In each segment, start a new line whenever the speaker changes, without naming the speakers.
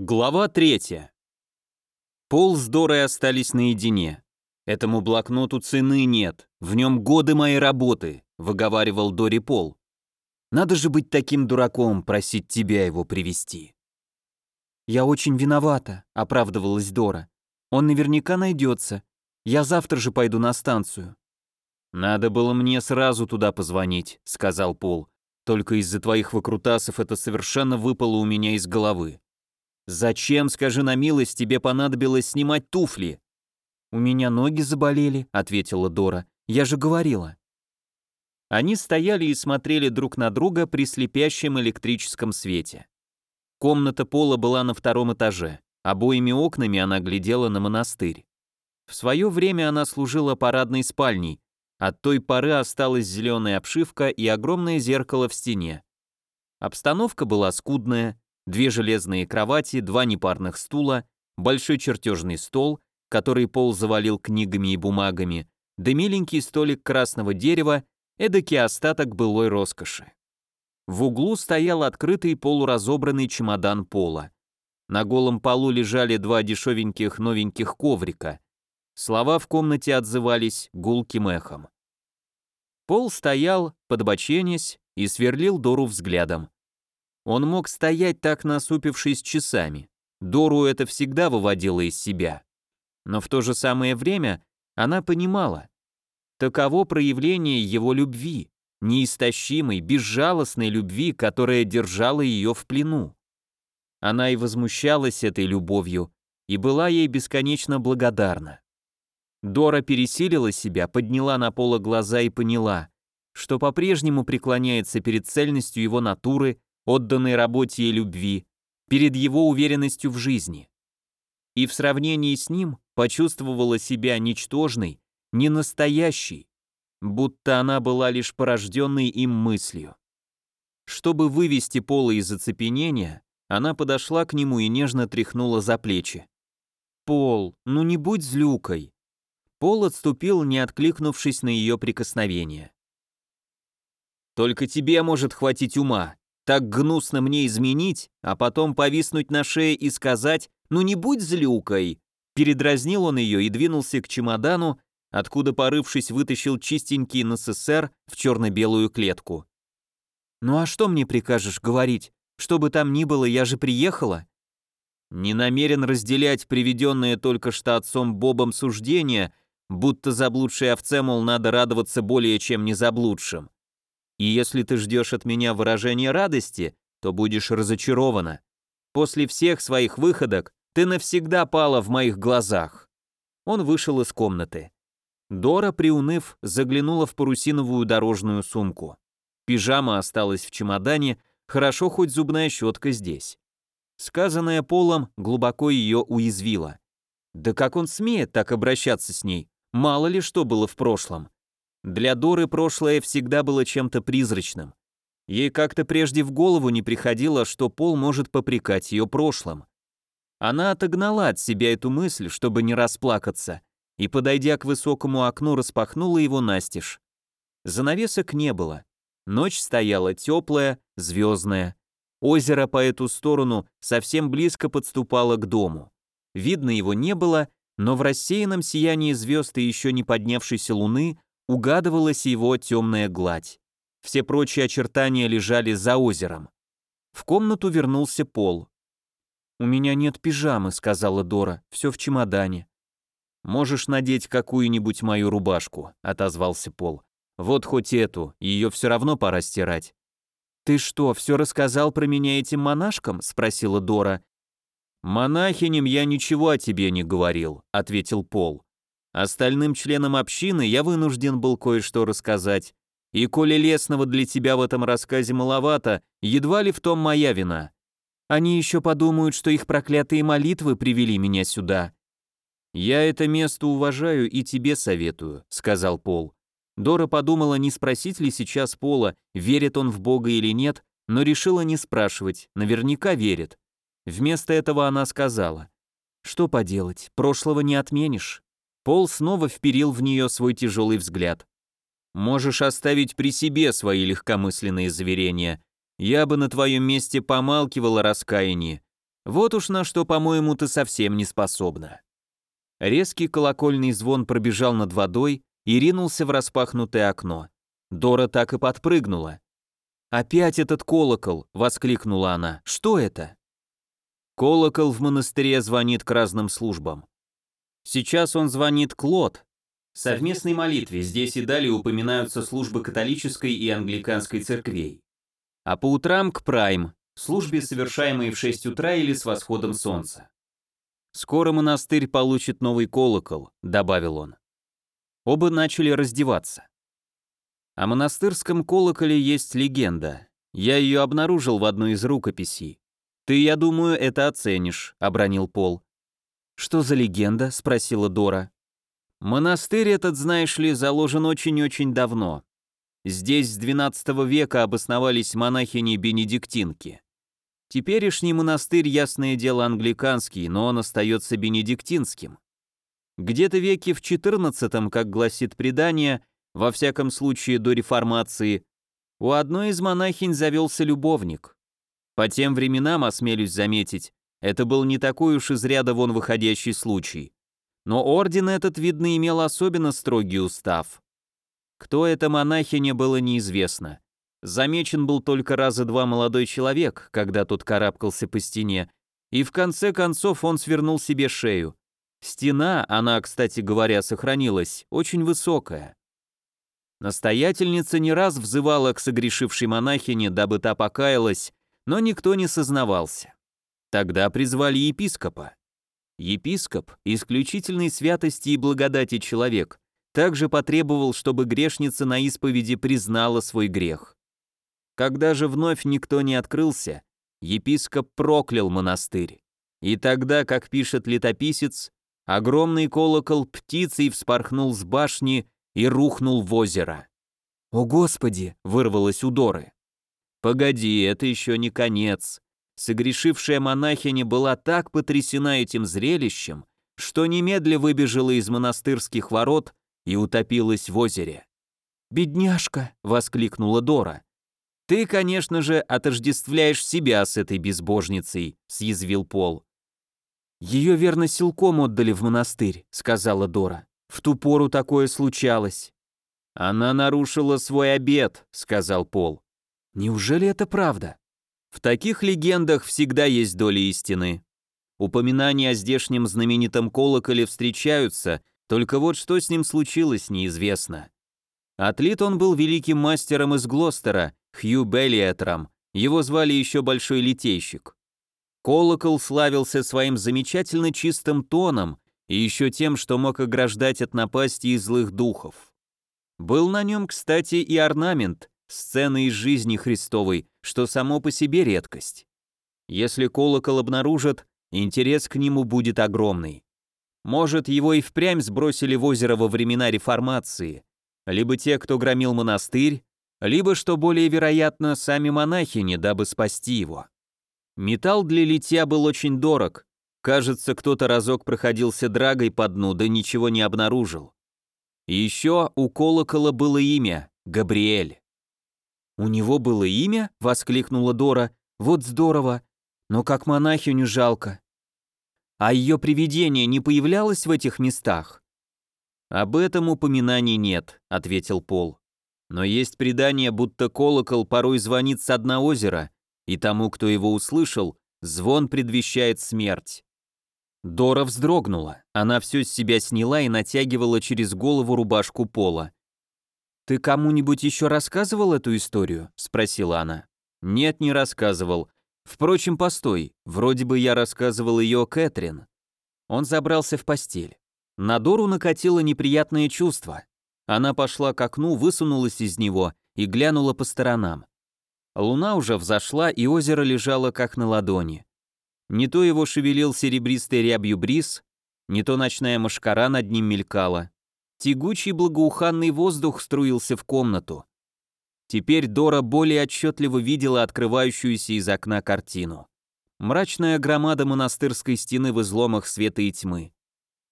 Глава третья. Пол с Дорой остались наедине. «Этому блокноту цены нет, в нем годы моей работы», — выговаривал Дори Пол. «Надо же быть таким дураком, просить тебя его привести.
«Я очень виновата», — оправдывалась Дора. «Он наверняка найдется. Я завтра же пойду на станцию».
«Надо было мне сразу туда позвонить», — сказал Пол. «Только из-за твоих выкрутасов это совершенно выпало у меня из головы. «Зачем, скажи на милость, тебе понадобилось снимать туфли?»
«У меня ноги заболели», — ответила Дора. «Я же говорила».
Они стояли и смотрели друг на друга при слепящем электрическом свете. Комната Пола была на втором этаже. Обоими окнами она глядела на монастырь. В свое время она служила парадной спальней. От той поры осталась зеленая обшивка и огромное зеркало в стене. Обстановка была скудная, две железные кровати, два непарных стула, большой чертежный стол, который Пол завалил книгами и бумагами, да миленький столик красного дерева, эдакий остаток былой роскоши. В углу стоял открытый полуразобранный чемодан Пола. На голом полу лежали два дешевеньких новеньких коврика. Слова в комнате отзывались гулким эхом. Пол стоял, подбоченясь, и сверлил Дору взглядом. Он мог стоять так насупившись часами. Дору это всегда выводило из себя. Но в то же самое время она понимала. Таково проявление его любви, неистощимой, безжалостной любви, которая держала ее в плену. Она и возмущалась этой любовью, и была ей бесконечно благодарна. Дора пересилила себя, подняла на поло глаза и поняла, что по-прежнему преклоняется перед цельностью его натуры отданной работе и любви, перед его уверенностью в жизни. И в сравнении с ним почувствовала себя ничтожной, ненастоящей, будто она была лишь порожденной им мыслью. Чтобы вывести Пола из оцепенения, она подошла к нему и нежно тряхнула за плечи. «Пол, ну не будь злюкой!» Пол отступил, не откликнувшись на ее прикосновение. «Только тебе может хватить ума так гнусно мне изменить, а потом повиснуть на шее и сказать «ну не будь злюкой». Передразнил он ее и двинулся к чемодану, откуда, порывшись, вытащил чистенький НССР в черно-белую клетку. «Ну а что мне прикажешь говорить? Что бы там ни было, я же приехала». Не намерен разделять приведенное только что отцом Бобом суждение, будто заблудшей овце, мол, надо радоваться более, чем не заблудшим. И если ты ждешь от меня выражения радости, то будешь разочарована. После всех своих выходок ты навсегда пала в моих глазах». Он вышел из комнаты. Дора, приуныв, заглянула в парусиновую дорожную сумку. Пижама осталась в чемодане, хорошо хоть зубная щетка здесь. Сказанное Полом глубоко ее уязвило. Да как он смеет так обращаться с ней? Мало ли что было в прошлом. Для Доры прошлое всегда было чем-то призрачным. Ей как-то прежде в голову не приходило, что Пол может попрекать ее прошлым. Она отогнала от себя эту мысль, чтобы не расплакаться, и, подойдя к высокому окну, распахнула его настежь. Занавесок не было. Ночь стояла теплая, звездная. Озеро по эту сторону совсем близко подступало к дому. Видно его не было, но в рассеянном сиянии звезд и еще не поднявшейся луны угадывалась его темная гладь. Все прочие очертания лежали за озером. В комнату вернулся Пол. «У меня нет пижамы», — сказала Дора, — «все в чемодане». «Можешь надеть какую-нибудь мою рубашку», — отозвался Пол. «Вот хоть эту, ее все равно пора стирать». «Ты что, все рассказал про меня этим монашкам?» — спросила Дора. «Монахиням я ничего о тебе не говорил», — ответил Пол. Остальным членам общины я вынужден был кое-что рассказать. И коли лесного для тебя в этом рассказе маловато, едва ли в том моя вина. Они еще подумают, что их проклятые молитвы привели меня сюда. Я это место уважаю и тебе советую, сказал Пол. Дора подумала, не спросить ли сейчас Пола, верит он в Бога или нет, но решила не спрашивать, наверняка верит. Вместо этого она сказала, «Что поделать, прошлого не отменишь». Пол снова вперил в нее свой тяжелый взгляд. «Можешь оставить при себе свои легкомысленные заверения. Я бы на твоем месте помалкивал о раскаянии. Вот уж на что, по-моему, ты совсем не способна. Резкий колокольный звон пробежал над водой и ринулся в распахнутое окно. Дора так и подпрыгнула. «Опять этот колокол!» — воскликнула она. «Что это?» Колокол в монастыре звонит к разным службам. Сейчас он звонит Клод. Совместной молитве здесь и далее упоминаются службы католической и англиканской церквей. А по утрам к Прайм, службе, совершаемой в 6 утра или с восходом солнца. «Скоро монастырь получит новый колокол», — добавил он. Оба начали раздеваться. О монастырском колоколе есть легенда. Я ее обнаружил в одной из рукописей. Ты, я думаю, это оценишь, обронил Пол. Что за легенда? спросила Дора. Монастырь этот, знаешь ли, заложен очень-очень давно. Здесь с XII века обосновались монахини-бенедиктинки. Теперешний монастырь, ясное дело, англиканский, но он остается бенедиктинским. Где-то веке в XIV, как гласит предание, во всяком случае до реформации, у одной из монахинь завелся любовник. По тем временам, осмелюсь заметить, это был не такой уж из ряда вон выходящий случай. Но орден этот, видно, имел особенно строгий устав. Кто эта монахиня, было неизвестно. Замечен был только раза два молодой человек, когда тот карабкался по стене, и в конце концов он свернул себе шею. Стена, она, кстати говоря, сохранилась, очень высокая. Настоятельница не раз взывала к согрешившей монахине, дабы та покаялась, но никто не сознавался. Тогда призвали епископа. Епископ, исключительной святости и благодати человек, также потребовал, чтобы грешница на исповеди признала свой грех. Когда же вновь никто не открылся, епископ проклял монастырь. И тогда, как пишет летописец, огромный колокол птицей вспорхнул с башни и рухнул в озеро. «О, Господи!» — вырвалось у Доры. «Погоди, это еще не конец». Согрешившая монахиня была так потрясена этим зрелищем, что немедля выбежала из монастырских ворот и утопилась в озере. «Бедняжка!» — воскликнула Дора. «Ты, конечно же, отождествляешь себя с этой безбожницей», — съязвил Пол. «Ее верно силком отдали в монастырь», — сказала Дора. В ту пору такое случалось. Она нарушила свой обет, сказал Пол. Неужели это правда? В таких легендах всегда есть доля истины. Упоминания о здешнем знаменитом колоколе встречаются, только вот что с ним случилось, неизвестно. Отлит он был великим мастером из Глостера, Хью Беллиэтром, его звали еще Большой Литейщик. Колокол славился своим замечательно чистым тоном и еще тем, что мог ограждать от напасти и злых духов. Был на нем, кстати, и орнамент, сцены из жизни Христовой, что само по себе редкость. Если колокол обнаружат, интерес к нему будет огромный. Может, его и впрямь сбросили в озеро во времена реформации, либо те, кто громил монастырь, либо, что более вероятно, сами монахини, дабы спасти его. Металл для литья был очень дорог, Кажется, кто-то разок проходился драгой по дну, да ничего не обнаружил. Еще у колокола было имя — Габриэль. «У него было имя?» — воскликнула Дора. «Вот здорово! Но как монахиню жалко. А ее привидение не появлялось в этих местах?» «Об этом упоминаний нет», — ответил Пол. «Но есть предание, будто колокол порой звонит с дна озера, и тому, кто его услышал, звон предвещает смерть. Дора вздрогнула. Она все с себя сняла и натягивала через голову рубашку пола. «Ты кому-нибудь еще рассказывал эту историю?» — спросила она. «Нет, не рассказывал. Впрочем, постой, вроде бы я рассказывал ее Кэтрин». Он забрался в постель. На Дору накатило неприятное чувство. Она пошла к окну, высунулась из него и глянула по сторонам. Луна уже взошла, и озеро лежало как на ладони. Не то его шевелил серебристой рябью бриз, не то ночная мошкара над ним мелькала. Тягучий благоуханный воздух струился в комнату. Теперь Дора более отчетливо видела открывающуюся из окна картину. Мрачная громада монастырской стены в изломах света и тьмы.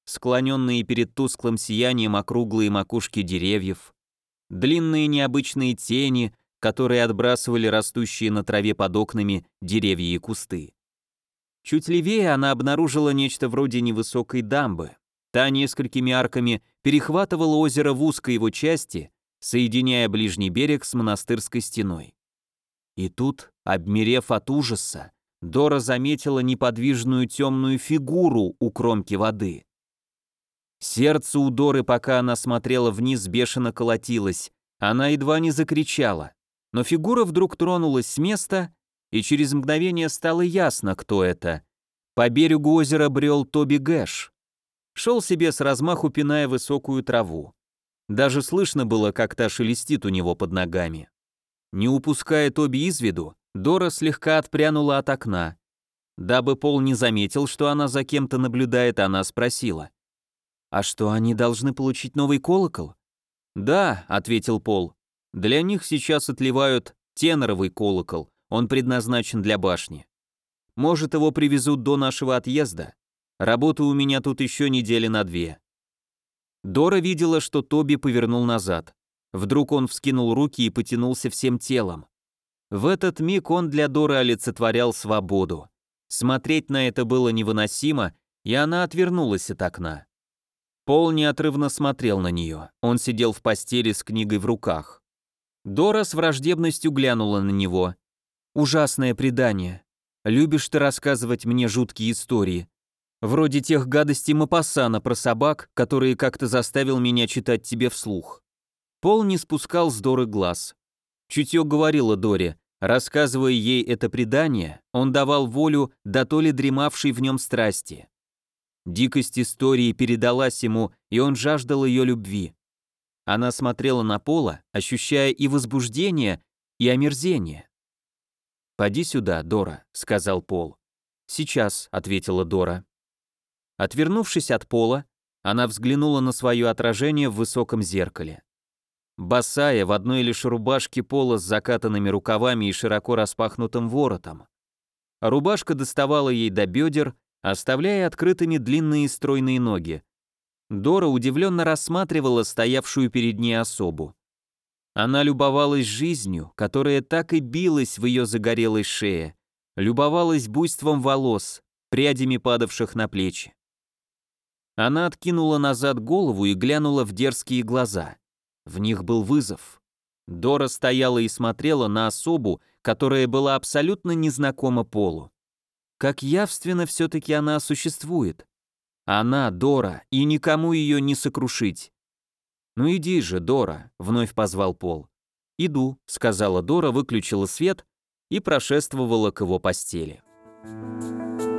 Склоненные перед тусклым сиянием округлые макушки деревьев. Длинные необычные тени, которые отбрасывали растущие на траве под окнами деревья и кусты. Чуть левее она обнаружила нечто вроде невысокой дамбы. Та несколькими арками перехватывала озеро в узкой его части, соединяя ближний берег с монастырской стеной. И тут, обмерев от ужаса, Дора заметила неподвижную темную фигуру у кромки воды. Сердце у Доры, пока она смотрела вниз, бешено колотилось. Она едва не закричала. Но фигура вдруг тронулась с места, и через мгновение стало ясно, кто это. По берегу озера брел Тоби Гэш. Шел себе с размаху, пиная высокую траву. Даже слышно было, как та шелестит у него под ногами. Не упуская Тоби из виду, Дора слегка отпрянула от окна. Дабы Пол не заметил, что она за кем-то наблюдает, она спросила. «А что, они должны получить новый колокол?» «Да», — ответил Пол. «Для них сейчас отливают теноровый колокол, он предназначен для башни. Может, его привезут до нашего отъезда. Работа у меня тут еще недели на две». Дора видела, что Тоби повернул назад. Вдруг он вскинул руки и потянулся всем телом. В этот миг он для Доры олицетворял свободу. Смотреть на это было невыносимо, и она отвернулась от окна. Пол неотрывно смотрел на нее. Он сидел в постели с книгой в руках. Дора с враждебностью глянула на него. «Ужасное предание. Любишь ты рассказывать мне жуткие истории. Вроде тех гадостей Мапассана про собак, которые как-то заставил меня читать тебе вслух». Пол не спускал с Доры глаз. Чутье говорило Доре, рассказывая ей это предание, он давал волю до то ли дремавшей в нем страсти. Дикость истории передалась ему, и он жаждал ее любви. Она смотрела на Пола, ощущая и возбуждение, и омерзение. «Поди сюда, Дора», — сказал Пол. «Сейчас», — ответила Дора. Отвернувшись от Пола, она взглянула на свое отражение в высоком зеркале. Босая, в одной лишь рубашке Пола с закатанными рукавами и широко распахнутым воротом. Рубашка доставала ей до бедер, оставляя открытыми длинные стройные ноги. Дора удивленно рассматривала стоявшую перед ней особу. Она любовалась жизнью, которая так и билась в ее загорелой шее, любовалась буйством волос, прядями падавших на плечи. Она откинула назад голову и глянула в дерзкие глаза. В них был вызов. Дора стояла и смотрела на особу, которая была абсолютно незнакома Полу. Как явственно все-таки она существует. Она, Дора, и никому ее не сокрушить. «Ну иди же, Дора», — вновь позвал Пол. «Иду», — сказала Дора, выключила свет и прошествовала к его постели. Thank you.